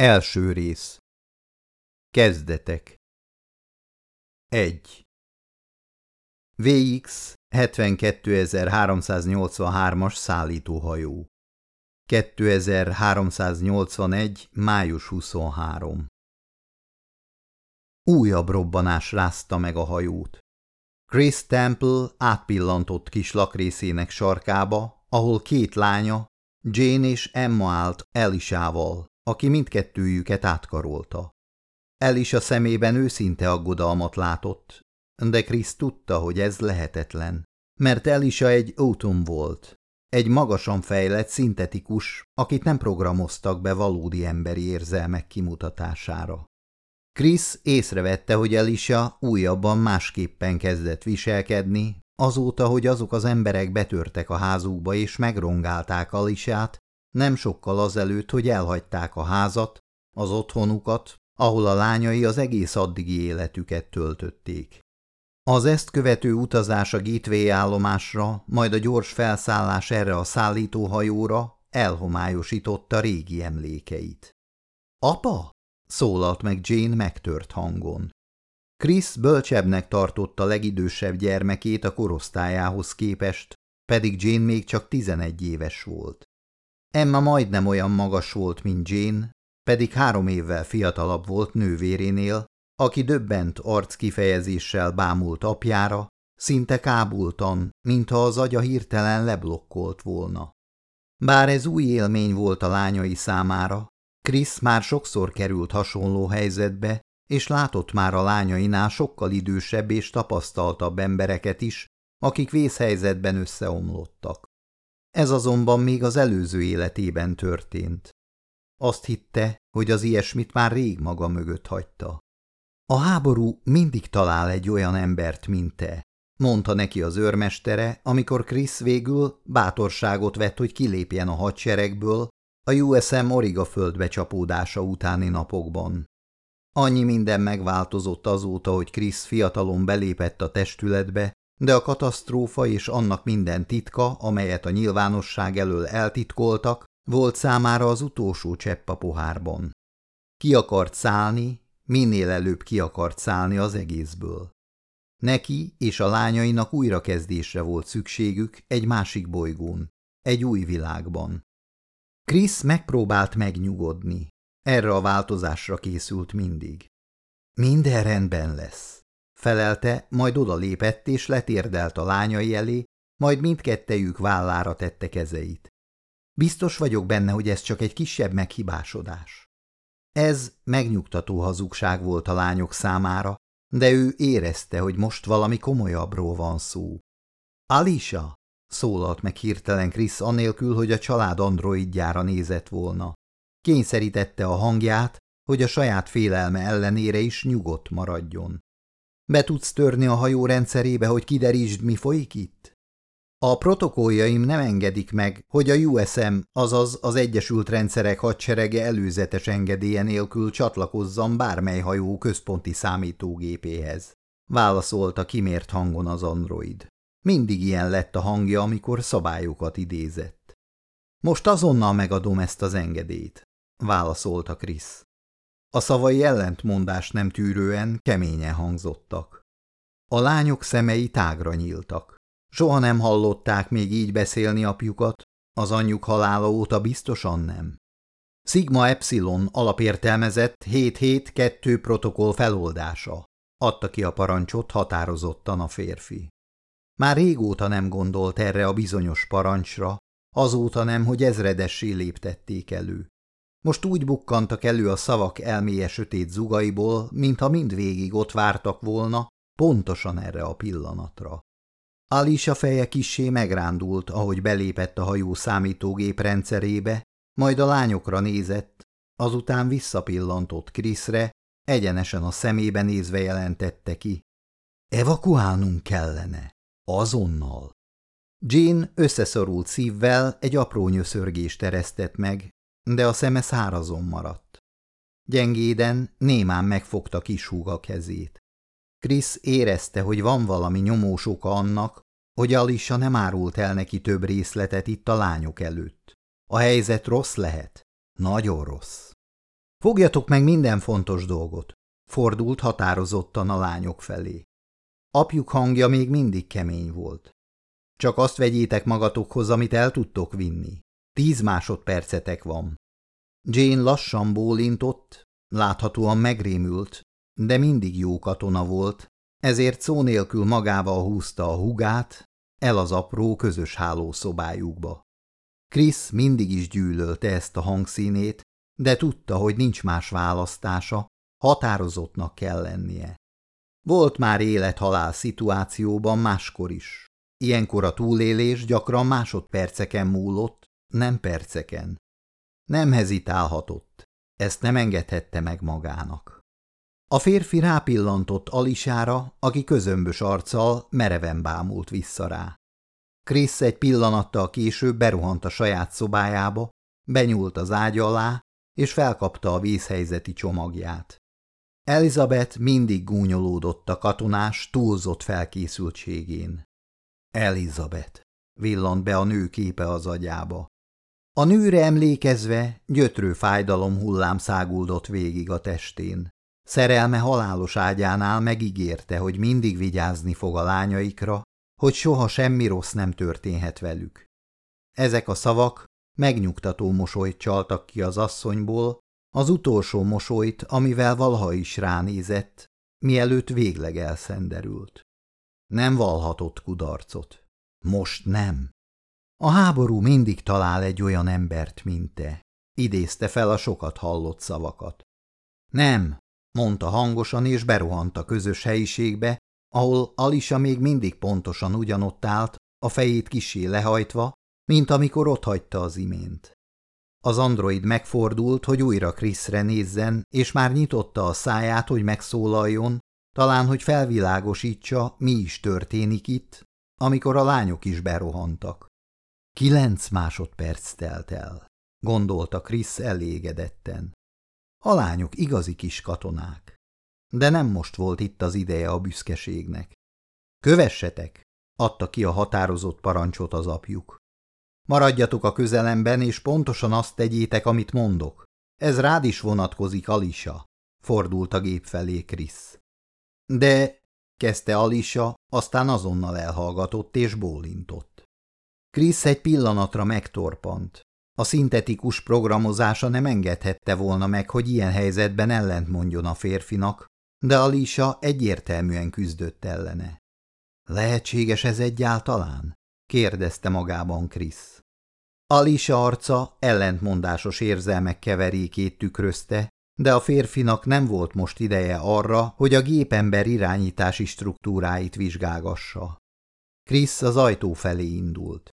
Első rész Kezdetek 1. VX 72383-as szállítóhajó 2381. május 23 Újabb robbanás rázta meg a hajót. Chris Temple átpillantott kis lakrészének sarkába, ahol két lánya, Jane és Emma állt Elisával, aki mindkettőjüket átkarolta. El is a szemében őszinte aggodalmat látott, de Krisz tudta, hogy ez lehetetlen, mert Elisa egy ótum volt, egy magasan fejlett szintetikus, akit nem programoztak be valódi emberi érzelmek kimutatására. Krisz észrevette, hogy Elisa újabban másképpen kezdett viselkedni, azóta, hogy azok az emberek betörtek a házukba és megrongálták Alisát, nem sokkal azelőtt, hogy elhagyták a házat, az otthonukat, ahol a lányai az egész addigi életüket töltötték. Az ezt követő utazás a Gateway állomásra, majd a gyors felszállás erre a szállítóhajóra elhomályosította régi emlékeit. – Apa? – szólalt meg Jane megtört hangon. Chris bölcsebbnek tartotta legidősebb gyermekét a korosztályához képest, pedig Jane még csak tizenegy éves volt. Emma majdnem olyan magas volt, mint Jane, pedig három évvel fiatalabb volt nővérénél, aki döbbent arckifejezéssel bámult apjára, szinte kábultan, mintha az agya hirtelen leblokkolt volna. Bár ez új élmény volt a lányai számára, Krisz már sokszor került hasonló helyzetbe, és látott már a lányainál sokkal idősebb és tapasztaltabb embereket is, akik vészhelyzetben összeomlottak. Ez azonban még az előző életében történt. Azt hitte, hogy az ilyesmit már rég maga mögött hagyta. A háború mindig talál egy olyan embert, mint te, mondta neki az őrmestere, amikor Krisz végül bátorságot vett, hogy kilépjen a hadseregből a USM Origa földbe csapódása utáni napokban. Annyi minden megváltozott azóta, hogy Krisz fiatalon belépett a testületbe, de a katasztrófa és annak minden titka, amelyet a nyilvánosság elől eltitkoltak, volt számára az utolsó csepp a pohárban. Ki akart szállni, minél előbb ki akart szállni az egészből. Neki és a lányainak újrakezdésre volt szükségük egy másik bolygón, egy új világban. Krisz megpróbált megnyugodni. Erre a változásra készült mindig. Minden rendben lesz, felelte, majd odalépett és letérdelt a lányai elé, majd mindkettejük vállára tette kezeit. Biztos vagyok benne, hogy ez csak egy kisebb meghibásodás. Ez megnyugtató hazugság volt a lányok számára, de ő érezte, hogy most valami komolyabbról van szó. Alisa, szólalt meg hirtelen Krisz anélkül, hogy a család androidjára nézett volna. Kényszerítette a hangját, hogy a saját félelme ellenére is nyugodt maradjon. Be tudsz törni a hajó rendszerébe, hogy kiderítsd, mi folyik itt? A protokolljaim nem engedik meg, hogy a USM, azaz az Egyesült Rendszerek hadserege előzetes engedélye nélkül csatlakozzam bármely hajó központi számítógépéhez. Válaszolta kimért hangon az android. Mindig ilyen lett a hangja, amikor szabályokat idézett. Most azonnal megadom ezt az engedélyt, válaszolta Krisz. A szavai ellentmondás nem tűrően keményen hangzottak. A lányok szemei tágra nyíltak. Soha nem hallották még így beszélni apjukat, az anyjuk halála óta biztosan nem. Sigma Epsilon alapértelmezett 772 protokoll feloldása. Adta ki a parancsot határozottan a férfi. Már régóta nem gondolt erre a bizonyos parancsra, azóta nem, hogy ezredessé léptették elő. Most úgy bukkantak elő a szavak elméje sötét zugaiból, mintha mindvégig ott vártak volna, pontosan erre a pillanatra. Alisa feje kissé megrándult, ahogy belépett a hajó számítógép rendszerébe, majd a lányokra nézett, azután visszapillantott Kriszre, egyenesen a szemébe nézve jelentette ki. Evakuálnunk kellene. Azonnal. Jean összeszorult szívvel egy apró nyöszörgést eresztett meg, de a szeme szárazon maradt. Gyengéden némán megfogta kis húga kezét. Krisz érezte, hogy van valami nyomós oka annak, hogy Alisa nem árult el neki több részletet itt a lányok előtt. A helyzet rossz lehet. Nagyon rossz. Fogjatok meg minden fontos dolgot, fordult határozottan a lányok felé. Apjuk hangja még mindig kemény volt. Csak azt vegyétek magatokhoz, amit el tudtok vinni. Tíz másodpercetek van. Jane lassan bólintott, láthatóan megrémült, de mindig jó katona volt, ezért szó nélkül magával húzta a hugát el az apró közös hálószobájukba. Krisz mindig is gyűlölte ezt a hangszínét, de tudta, hogy nincs más választása, határozottnak kell lennie. Volt már élet-halál szituációban máskor is. Ilyenkor a túlélés gyakran másodperceken múlott, nem perceken. Nem hezitálhatott, ezt nem engedhette meg magának. A férfi rápillantott Alisára, aki közömbös arccal mereven bámult vissza rá. Krisz egy pillanattal később beruhant a saját szobájába, benyúlt az ágy alá, és felkapta a vízhelyzeti csomagját. Elizabeth mindig gúnyolódott a katonás túlzott felkészültségén. Elizabeth, villant be a nő képe az agyába. A nőre emlékezve gyötrő fájdalom hullám száguldott végig a testén. Szerelme halálos ágyánál megígérte, hogy mindig vigyázni fog a lányaikra, hogy soha semmi rossz nem történhet velük. Ezek a szavak megnyugtató mosolyt csaltak ki az asszonyból, az utolsó mosolyt, amivel valaha is ránézett, mielőtt végleg elszenderült. Nem valhatott kudarcot. Most nem. A háború mindig talál egy olyan embert, mint te, idézte fel a sokat hallott szavakat. Nem, mondta hangosan, és berohant a közös helyiségbe, ahol Alisa még mindig pontosan ugyanott állt, a fejét kisé lehajtva, mint amikor otthagyta az imént. Az android megfordult, hogy újra Kriszre nézzen, és már nyitotta a száját, hogy megszólaljon, talán, hogy felvilágosítsa, mi is történik itt, amikor a lányok is berohantak. Kilenc másodperc telt el, gondolta Krisz elégedetten. A lányok igazi kis katonák. De nem most volt itt az ideje a büszkeségnek. Kövessetek, adta ki a határozott parancsot az apjuk. Maradjatok a közelemben, és pontosan azt tegyétek, amit mondok. Ez rád is vonatkozik, Alisa, fordult a gép felé Krisz. De, kezdte Alisa, aztán azonnal elhallgatott és bólintott. Krisz egy pillanatra megtorpant. A szintetikus programozása nem engedhette volna meg, hogy ilyen helyzetben ellent mondjon a férfinak, de Alisa egyértelműen küzdött ellene. Lehetséges ez egyáltalán? kérdezte magában Krisz. Alisa arca ellentmondásos érzelmek keverékét tükrözte, de a férfinak nem volt most ideje arra, hogy a gépember irányítási struktúráit vizsgálgassa. Krisz az ajtó felé indult.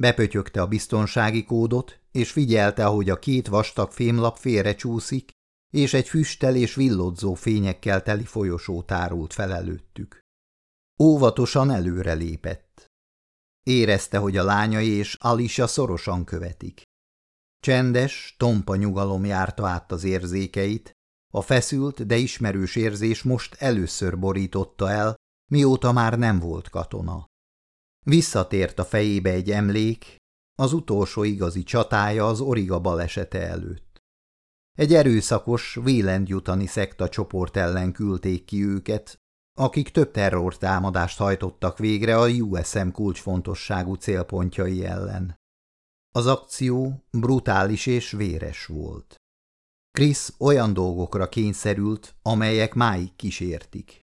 Bepötyögte a biztonsági kódot, és figyelte, ahogy a két vastag fémlap félrecsúszik, és egy füstel és villodzó fényekkel teli folyosó tárult fel előttük. Óvatosan előre lépett. Érezte, hogy a lányai és Alisa szorosan követik. Csendes, tompa nyugalom járta át az érzékeit, a feszült, de ismerős érzés most először borította el, mióta már nem volt katona. Visszatért a fejébe egy emlék, az utolsó igazi csatája az Origa balesete előtt. Egy erőszakos, Wieland szekta csoport ellen küldték ki őket, akik több terrortámadást hajtottak végre a USM kulcsfontosságú célpontjai ellen. Az akció brutális és véres volt. Krisz olyan dolgokra kényszerült, amelyek máig kísértik.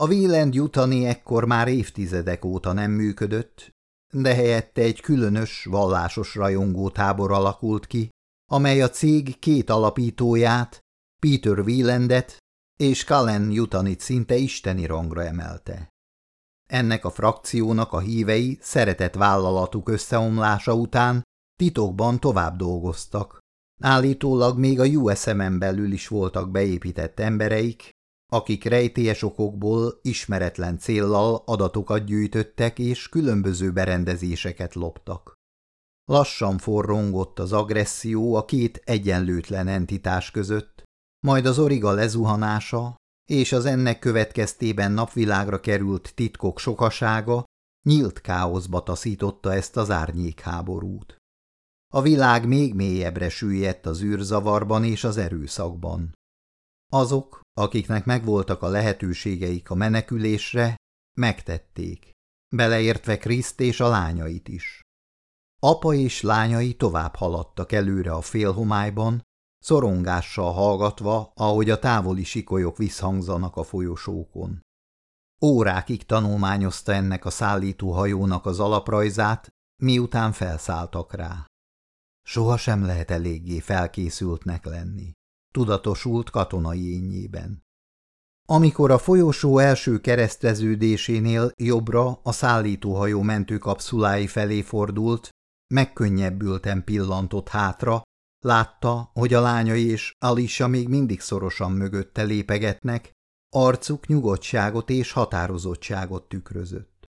A Wieland jutani ekkor már évtizedek óta nem működött, de helyette egy különös, vallásos rajongótábor alakult ki, amely a cég két alapítóját, Peter Wielandet és Cullen Jutanit szinte isteni rangra emelte. Ennek a frakciónak a hívei szeretett vállalatuk összeomlása után titokban tovább dolgoztak. Állítólag még a USM-en belül is voltak beépített embereik, akik rejtélyes okokból ismeretlen céllal adatokat gyűjtöttek és különböző berendezéseket loptak. Lassan forrongott az agresszió a két egyenlőtlen entitás között, majd az origa lezuhanása és az ennek következtében napvilágra került titkok sokasága nyílt káoszba taszította ezt az árnyékháborút. a világ még mélyebbre süllyedt az űrzavarban és az erőszakban. Azok, akiknek megvoltak a lehetőségeik a menekülésre, megtették, beleértve Kriszt és a lányait is. Apa és lányai tovább haladtak előre a félhomályban, szorongással hallgatva, ahogy a távoli sikolyok visszhangzanak a folyosókon. Órákig tanulmányozta ennek a szállító hajónak az alaprajzát, miután felszálltak rá. Soha sem lehet eléggé felkészültnek lenni, tudatosult katonai ényében. Amikor a folyosó első kereszteződésénél jobbra a szállítóhajó mentőkapszulái felé fordult, megkönnyebbülten pillantott hátra, látta, hogy a lányai és Alisa még mindig szorosan mögötte lépegetnek, arcuk nyugodtságot és határozottságot tükrözött.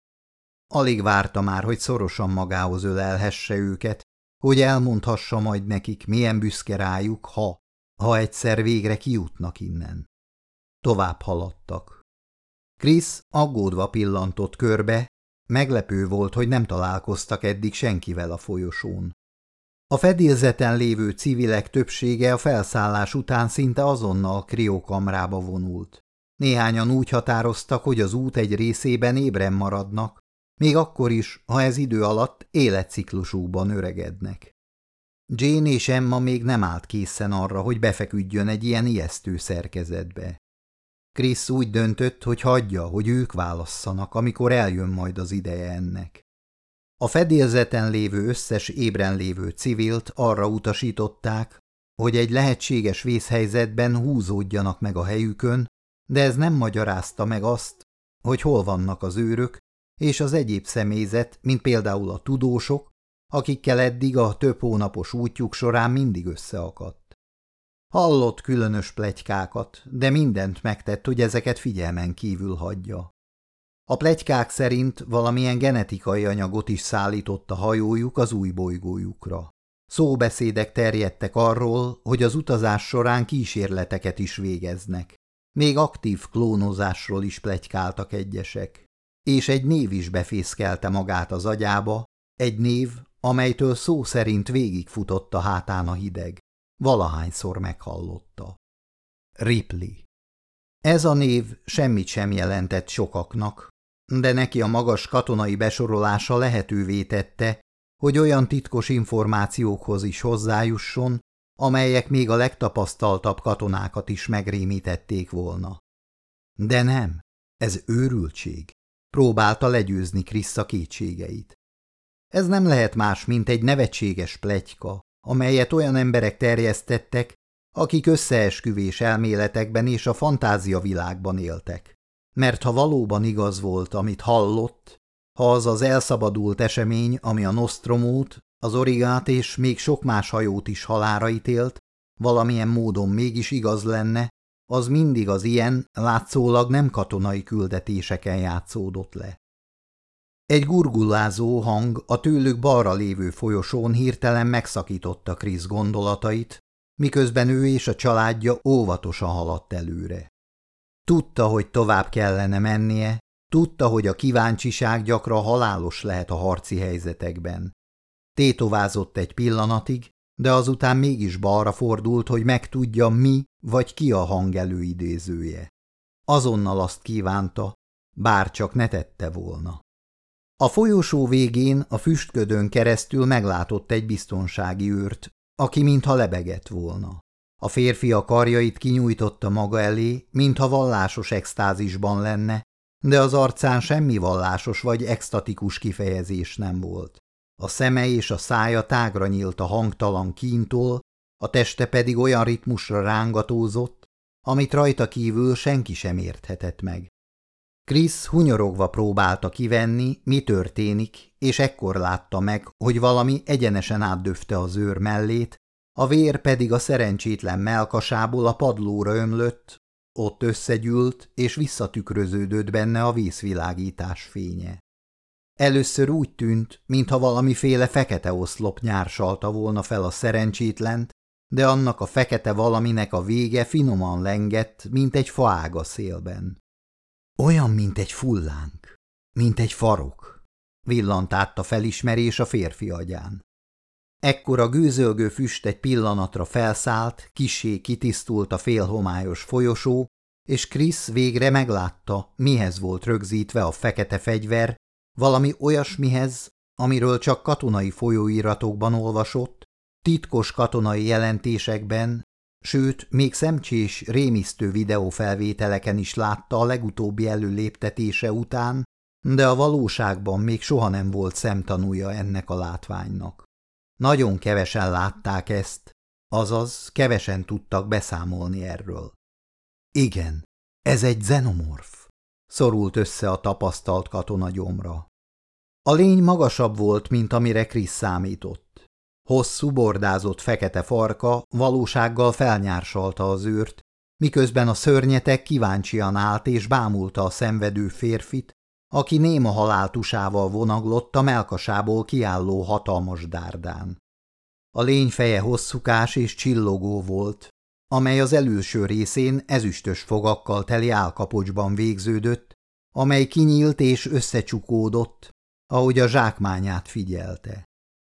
Alig várta már, hogy szorosan magához ölelhesse őket, hogy elmondhassa majd nekik, milyen büszke rájuk, ha, ha egyszer végre kijutnak innen. Tovább haladtak. Krisz aggódva pillantott körbe, meglepő volt, hogy nem találkoztak eddig senkivel a folyosón. A fedélzeten lévő civilek többsége a felszállás után szinte azonnal kriókamrába vonult. Néhányan úgy határoztak, hogy az út egy részében ébren maradnak, még akkor is, ha ez idő alatt életciklusúban öregednek. Jane és Emma még nem állt készen arra, hogy befeküdjön egy ilyen ijesztő szerkezetbe. Krisz úgy döntött, hogy hagyja, hogy ők válasszanak, amikor eljön majd az ideje ennek. A fedélzeten lévő összes ébren lévő civilt arra utasították, hogy egy lehetséges vészhelyzetben húzódjanak meg a helyükön, de ez nem magyarázta meg azt, hogy hol vannak az őrök és az egyéb személyzet, mint például a tudósok, akikkel eddig a több hónapos útjuk során mindig összeakadt. Hallott különös plegykákat, de mindent megtett, hogy ezeket figyelmen kívül hagyja. A plegykák szerint valamilyen genetikai anyagot is szállított a hajójuk az új bolygójukra. Szóbeszédek terjedtek arról, hogy az utazás során kísérleteket is végeznek. Még aktív klónozásról is plegykáltak egyesek. És egy név is befészkelte magát az agyába, egy név, amelytől szó szerint végigfutott a hátán a hideg. Valahányszor meghallotta. Ripley. Ez a név semmit sem jelentett sokaknak, de neki a magas katonai besorolása lehetővé tette, hogy olyan titkos információkhoz is hozzájusson, amelyek még a legtapasztaltabb katonákat is megrémítették volna. De nem, ez őrültség. Próbálta legyőzni Krissa kétségeit. Ez nem lehet más, mint egy nevetséges plegyka, amelyet olyan emberek terjesztettek, akik összeesküvés elméletekben és a fantázia világban éltek. Mert ha valóban igaz volt, amit hallott, ha az az elszabadult esemény, ami a Nostromót, az Origát és még sok más hajót is halára ítélt, valamilyen módon mégis igaz lenne, az mindig az ilyen, látszólag nem katonai küldetéseken játszódott le. Egy gurgulázó hang a tőlük balra lévő folyosón hirtelen megszakította Krisz gondolatait, miközben ő és a családja óvatosan haladt előre. Tudta, hogy tovább kellene mennie, tudta, hogy a kíváncsiság gyakran halálos lehet a harci helyzetekben. Tétovázott egy pillanatig, de azután mégis balra fordult, hogy megtudja, mi vagy ki a hang előidézője. Azonnal azt kívánta, bár csak ne tette volna. A folyosó végén a füstködön keresztül meglátott egy biztonsági őrt, aki mintha lebegett volna. A férfi a karjait kinyújtotta maga elé, mintha vallásos extázisban lenne, de az arcán semmi vallásos vagy extatikus kifejezés nem volt. A szeme és a szája tágra nyílt a hangtalan kíntól, a teste pedig olyan ritmusra rángatózott, amit rajta kívül senki sem érthetett meg. Krisz hunyorogva próbálta kivenni, mi történik, és ekkor látta meg, hogy valami egyenesen átdöfte az őr mellét, a vér pedig a szerencsétlen melkasából a padlóra ömlött, ott összegyűlt, és visszatükröződött benne a vízvilágítás fénye. Először úgy tűnt, mintha valamiféle fekete oszlop nyársalta volna fel a szerencsétlent, de annak a fekete valaminek a vége finoman lengett, mint egy faág a szélben. Olyan, mint egy fullánk, mint egy farok, villant át a felismerés a férfi agyán. Ekkor a gőzölgő füst egy pillanatra felszállt, kisé kitisztult a félhomályos folyosó, és Krisz végre meglátta, mihez volt rögzítve a fekete fegyver, valami olyasmihez, amiről csak katonai folyóiratokban olvasott, titkos katonai jelentésekben, sőt, még szemcsés, rémisztő videófelvételeken is látta a legutóbbi előléptetése után, de a valóságban még soha nem volt szemtanúja ennek a látványnak. Nagyon kevesen látták ezt, azaz kevesen tudtak beszámolni erről. Igen, ez egy zenomorf, szorult össze a tapasztalt katona gyomra. A lény magasabb volt, mint amire Krisz számított. Hosszú, bordázott fekete farka valósággal felnyársalta az őrt, miközben a szörnyetek kíváncsian állt és bámulta a szenvedő férfit, aki néma haláltusával vonaglott a melkasából kiálló hatalmas dárdán. A lény feje hosszúkás és csillogó volt, amely az előső részén ezüstös fogakkal teli álkapocsban végződött, amely kinyílt és összecsukódott, ahogy a zsákmányát figyelte.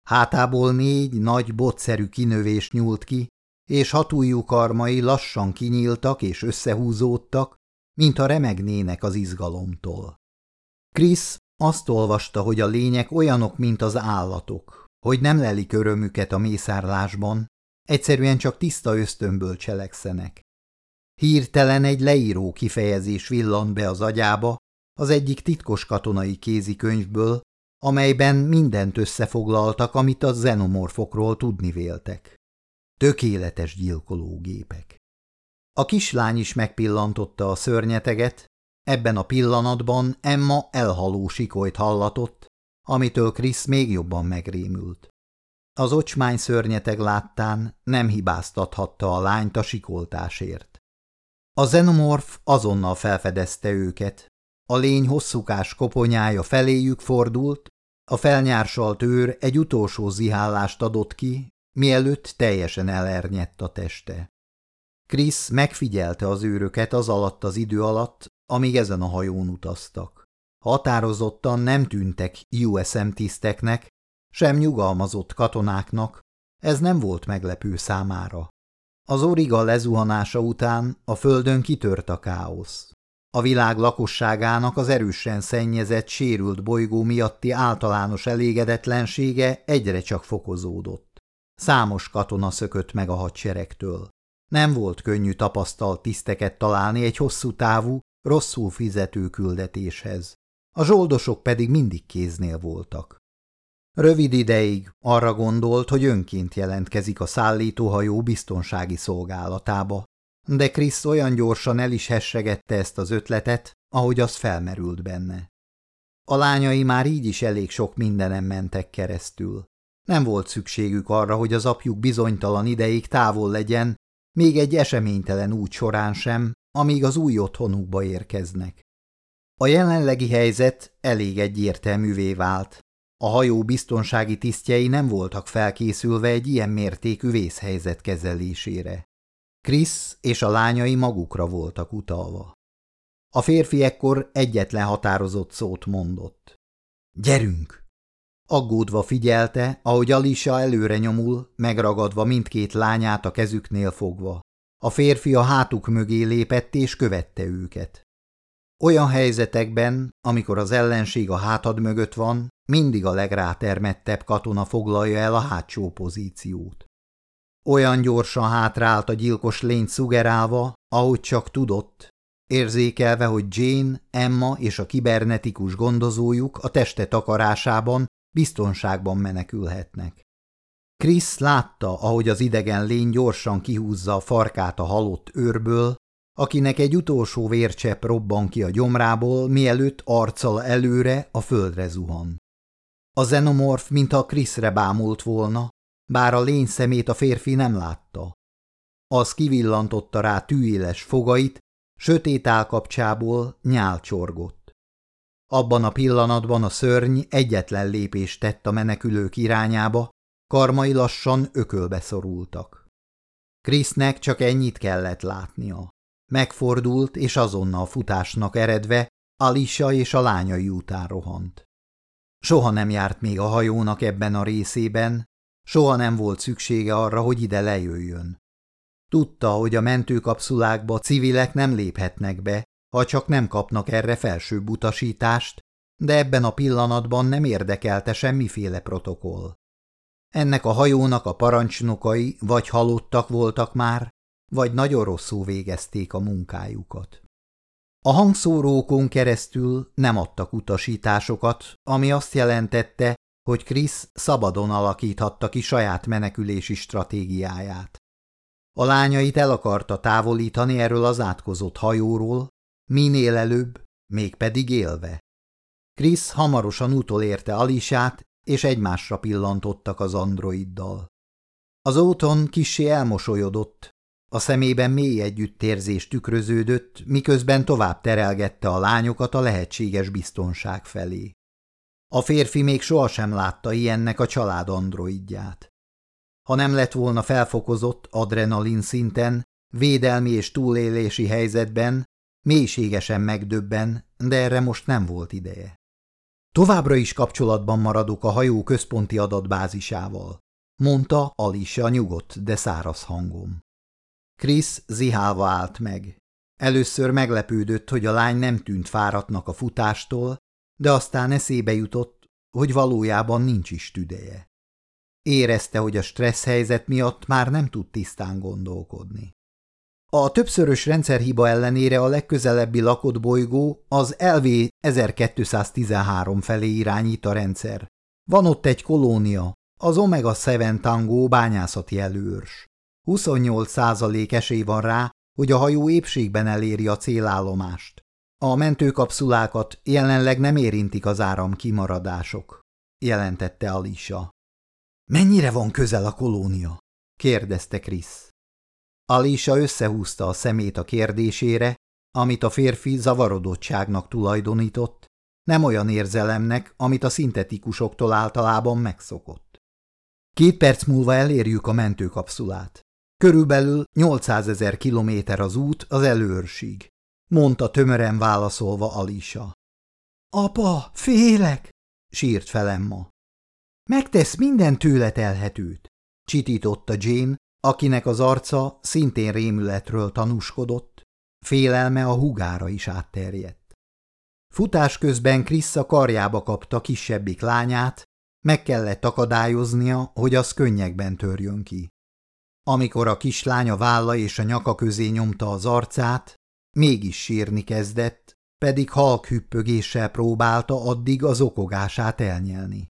Hátából négy nagy botszerű kinövés nyúlt ki, és hatújú karmai lassan kinyíltak és összehúzódtak, mintha remegnének az izgalomtól. Krisz azt olvasta, hogy a lények olyanok, mint az állatok, hogy nem lelik örömüket a mészárlásban, egyszerűen csak tiszta ösztönből cselekszenek. Hirtelen egy leíró kifejezés villant be az agyába, az egyik titkos katonai kézikönyvből, amelyben mindent összefoglaltak, amit a zenomorfokról tudni véltek. Tökéletes gyilkológépek. A kislány is megpillantotta a szörnyeteget, ebben a pillanatban Emma elhaló sikolyt hallatott, amitől Krisz még jobban megrémült. Az ocsmány szörnyeteg láttán nem hibáztathatta a lányt a sikoltásért. A zenomorf azonnal felfedezte őket, a lény hosszúkás koponyája feléjük fordult, a felnyársalt őr egy utolsó zihállást adott ki, mielőtt teljesen elernyedt a teste. Krisz megfigyelte az őröket az alatt az idő alatt, amíg ezen a hajón utaztak. Határozottan nem tűntek USM tiszteknek, sem nyugalmazott katonáknak, ez nem volt meglepő számára. Az origa lezuhanása után a földön kitört a káosz. A világ lakosságának az erősen szennyezett, sérült bolygó miatti általános elégedetlensége egyre csak fokozódott. Számos katona szökött meg a hadseregtől. Nem volt könnyű tapasztalt tiszteket találni egy hosszú távú, rosszul fizető küldetéshez. A zsoldosok pedig mindig kéznél voltak. Rövid ideig arra gondolt, hogy önként jelentkezik a szállítóhajó biztonsági szolgálatába, de Krisz olyan gyorsan el is hessegette ezt az ötletet, ahogy az felmerült benne. A lányai már így is elég sok mindenem mentek keresztül. Nem volt szükségük arra, hogy az apjuk bizonytalan ideig távol legyen, még egy eseménytelen út során sem, amíg az új otthonukba érkeznek. A jelenlegi helyzet elég egyértelművé vált. A hajó biztonsági tisztjei nem voltak felkészülve egy ilyen mértékű vészhelyzet kezelésére. Krisz és a lányai magukra voltak utalva. A férfi ekkor egyetlen határozott szót mondott. Gyerünk! Aggódva figyelte, ahogy Alisa előre nyomul, megragadva mindkét lányát a kezüknél fogva. A férfi a hátuk mögé lépett és követte őket. Olyan helyzetekben, amikor az ellenség a hátad mögött van, mindig a legrátermettebb katona foglalja el a hátsó pozíciót. Olyan gyorsan hátrált a gyilkos lényt szugerálva, ahogy csak tudott, érzékelve, hogy Jane, Emma és a kibernetikus gondozójuk a teste takarásában biztonságban menekülhetnek. Krisz látta, ahogy az idegen lény gyorsan kihúzza a farkát a halott őrből, akinek egy utolsó vércsepp robban ki a gyomrából, mielőtt arccal előre a földre zuhan. A zenomorf, mintha Kriszre bámult volna, bár a lény szemét a férfi nem látta. Az kivillantotta rá tűéles fogait, sötét állkapcsából nyál csorgott. Abban a pillanatban a szörny egyetlen lépést tett a menekülők irányába, karmai lassan ökölbe szorultak. Krisznek csak ennyit kellett látnia. Megfordult, és azonnal futásnak eredve Alisa és a lányai után rohant. Soha nem járt még a hajónak ebben a részében, Soha nem volt szüksége arra, hogy ide lejöjjön. Tudta, hogy a mentőkapszulákba civilek nem léphetnek be, ha csak nem kapnak erre felsőbb utasítást, de ebben a pillanatban nem érdekelte semmiféle protokoll. Ennek a hajónak a parancsnokai vagy halottak voltak már, vagy nagyon rosszul végezték a munkájukat. A hangszórókon keresztül nem adtak utasításokat, ami azt jelentette, hogy Krisz szabadon alakíthatta ki saját menekülési stratégiáját. A lányait el akarta távolítani erről az átkozott hajóról, minél előbb, mégpedig élve. Krisz hamarosan utolérte Alisát, és egymásra pillantottak az androiddal. Az óton kissé elmosolyodott, a szemében mély együttérzés tükröződött, miközben tovább terelgette a lányokat a lehetséges biztonság felé. A férfi még sohasem látta ilyennek a család androidját. Ha nem lett volna felfokozott adrenalin szinten, védelmi és túlélési helyzetben, mélységesen megdöbben, de erre most nem volt ideje. Továbbra is kapcsolatban maradok a hajó központi adatbázisával, mondta Alicia nyugodt, de száraz hangom. Krisz zihálva állt meg. Először meglepődött, hogy a lány nem tűnt fáradtnak a futástól, de aztán eszébe jutott, hogy valójában nincs is tüdeje. Érezte, hogy a stressz helyzet miatt már nem tud tisztán gondolkodni. A többszörös rendszerhiba ellenére a legközelebbi lakott bolygó az LV 1213 felé irányít a rendszer. Van ott egy kolónia, az Omega 7 Tango bányászati előrs. 28 százalék esély van rá, hogy a hajó épségben eléri a célállomást. A mentőkapszulákat jelenleg nem érintik az áram kimaradások, jelentette Alisa. Mennyire van közel a kolónia? kérdezte Krisz. Alisa összehúzta a szemét a kérdésére, amit a férfi zavarodottságnak tulajdonított, nem olyan érzelemnek, amit a szintetikusoktól általában megszokott. Két perc múlva elérjük a mentőkapszulát. Körülbelül 800 ezer kilométer az út az előrsig, mondta tömören válaszolva Alisa. Apa, félek, sírt fel Emma. Megtesz minden tőle telhetőt, csitította Jane, akinek az arca szintén rémületről tanúskodott, félelme a hugára is átterjedt. Futás közben Krissa karjába kapta kisebbik lányát, meg kellett akadályoznia, hogy az könnyekben törjön ki. Amikor a kislány a válla és a nyaka közé nyomta az arcát, mégis sírni kezdett, pedig halk hüppögéssel próbálta addig az okogását elnyelni.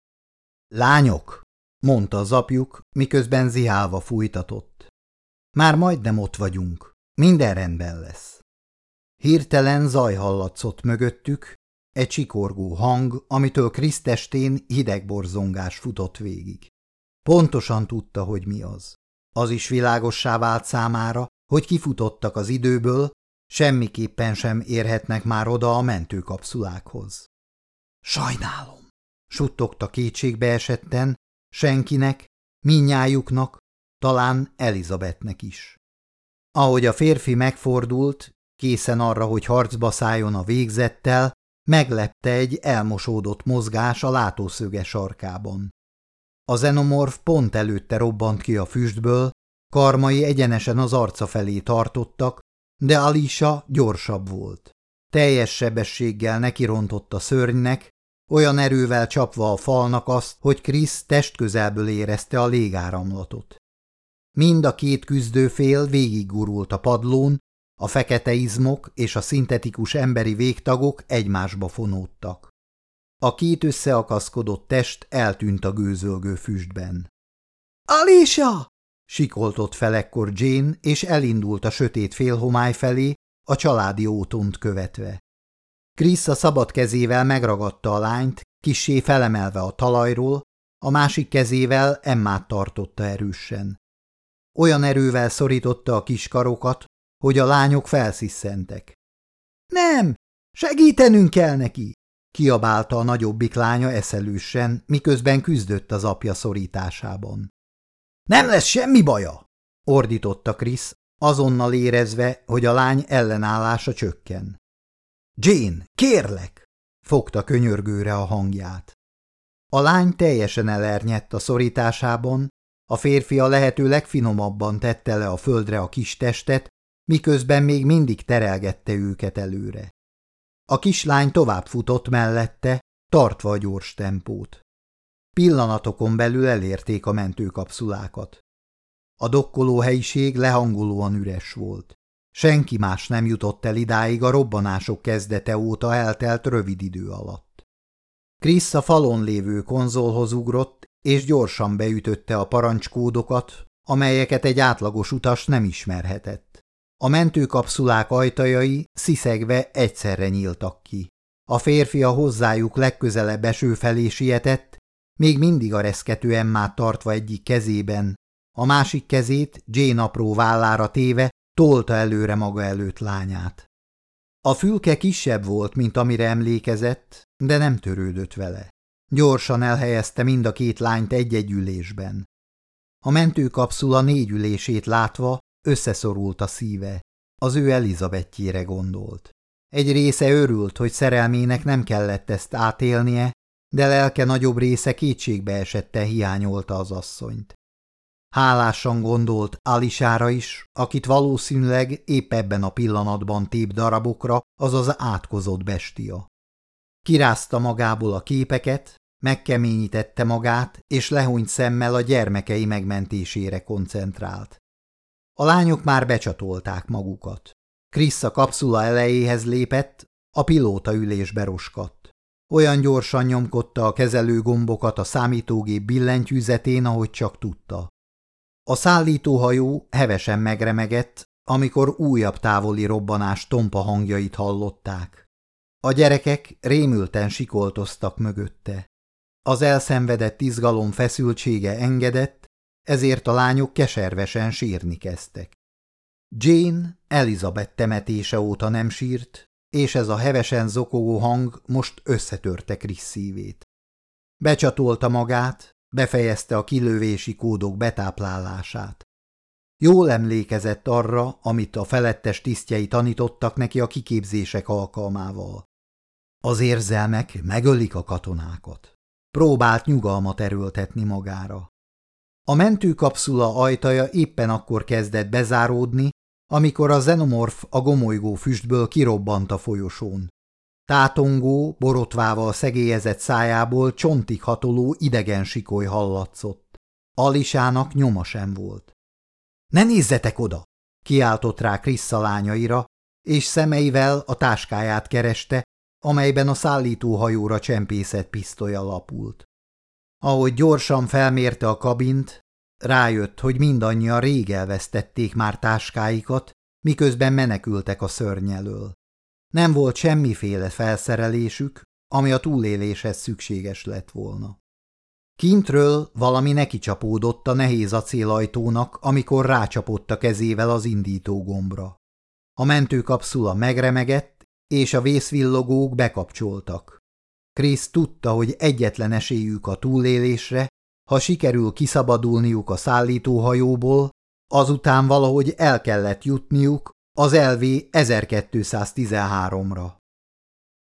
Lányok, mondta az apjuk, miközben zihálva fújtatott. Már majdnem ott vagyunk, minden rendben lesz. Hirtelen zaj hallatszott mögöttük, egy csikorgó hang, amitől Krisztestén hidegborzongás futott végig. Pontosan tudta, hogy mi az. Az is világossá vált számára, hogy kifutottak az időből, semmiképpen sem érhetnek már oda a mentőkapszulákhoz. Sajnálom, suttogta kétségbe esetten, senkinek, minnyájuknak, talán Elizabetnek is. Ahogy a férfi megfordult, készen arra, hogy harcba szálljon a végzettel, meglepte egy elmosódott mozgás a látószöge sarkában. A zenomorf pont előtte robbant ki a füstből, karmai egyenesen az arca felé tartottak, de Alisa gyorsabb volt. Teljes sebességgel nekirontott a szörnynek, olyan erővel csapva a falnak azt, hogy Krisz testközelből érezte a légáramlatot. Mind a két küzdőfél végiggurult a padlón, a fekete izmok és a szintetikus emberi végtagok egymásba fonódtak. A két összeakaszkodott test eltűnt a gőzölgő füstben. – Alicia! – sikoltott fel ekkor Jane, és elindult a sötét félhomály felé, a családi ótont követve. Krisz a szabad kezével megragadta a lányt, kissé felemelve a talajról, a másik kezével Emmát tartotta erősen. Olyan erővel szorította a kis karokat, hogy a lányok felsziszentek. – Nem! Segítenünk kell neki! kiabálta a nagyobbik lánya eszelősen, miközben küzdött az apja szorításában. Nem lesz semmi baja! ordította Krisz, azonnal érezve, hogy a lány ellenállása csökken. Jane, kérlek! fogta könyörgőre a hangját. A lány teljesen elernyedt a szorításában, A férfi a lehető legfinomabban tette le a földre a kis testet, miközben még mindig terelgette őket előre. A kislány tovább futott mellette, tartva a gyors tempót. Pillanatokon belül elérték a mentőkapszulákat. A dokkoló helyiség lehangolóan üres volt. Senki más nem jutott el idáig a robbanások kezdete óta eltelt rövid idő alatt. Krisz a falon lévő konzolhoz ugrott, és gyorsan beütötte a parancskódokat, amelyeket egy átlagos utas nem ismerhetett. A mentőkapszulák ajtajai sziszegve egyszerre nyíltak ki. A férfi a hozzájuk legközelebb eső felé sietett, még mindig a reszkető emmát tartva egyik kezében, a másik kezét Jane apró vállára téve tolta előre maga előtt lányát. A fülke kisebb volt, mint amire emlékezett, de nem törődött vele. Gyorsan elhelyezte mind a két lányt egy-egy ülésben. A mentőkapszula négy ülését látva összeszorult a szíve. Az ő Elizabetjére gondolt. Egy része örült, hogy szerelmének nem kellett ezt átélnie, de lelke nagyobb része kétségbe esette hiányolta az asszonyt. Hálásan gondolt Alisára is, akit valószínűleg épp ebben a pillanatban tép darabokra, azaz átkozott bestia. Kirázta magából a képeket, megkeményítette magát, és lehúnyt szemmel a gyermekei megmentésére koncentrált. A lányok már becsatolták magukat. Krisz a kapszula elejéhez lépett, a pilóta ülésbe roskadt. Olyan gyorsan nyomkodta a kezelőgombokat a számítógép billentyűzetén, ahogy csak tudta. A szállítóhajó hevesen megremegett, amikor újabb távoli robbanás tompa hangjait hallották. A gyerekek rémülten sikoltoztak mögötte. Az elszenvedett izgalom feszültsége engedett, ezért a lányok keservesen sírni kezdtek. Jane Elizabeth temetése óta nem sírt, és ez a hevesen zokogó hang most összetörte Krisz szívét. Becsatolta magát, befejezte a kilövési kódok betáplálását. Jól emlékezett arra, amit a felettes tisztjei tanítottak neki a kiképzések alkalmával. Az érzelmek megölik a katonákat. Próbált nyugalmat erőltetni magára. A mentőkapszula ajtaja éppen akkor kezdett bezáródni, amikor a zenomorf a gomolygó füstből kirobbant a folyosón. Tátongó, borotvával szegélyezett szájából csontig hatoló idegen sikoly hallatszott. Alisának nyoma sem volt. – Ne nézzetek oda! – kiáltott rá Krissa lányaira, és szemeivel a táskáját kereste, amelyben a szállítóhajóra csempészett pisztolya lapult. Ahogy gyorsan felmérte a kabint, rájött, hogy mindannyian rég elvesztették már táskáikat, miközben menekültek a szörny elől. Nem volt semmiféle felszerelésük, ami a túléléshez szükséges lett volna. Kintről valami neki csapódott a nehéz acélajtónak, amikor rácsapott a kezével az indító gombra. A mentőkapszula megremegett, és a vészvillogók bekapcsoltak. Krisz tudta, hogy egyetlen esélyük a túlélésre, ha sikerül kiszabadulniuk a szállítóhajóból, azután valahogy el kellett jutniuk az LV 1213-ra.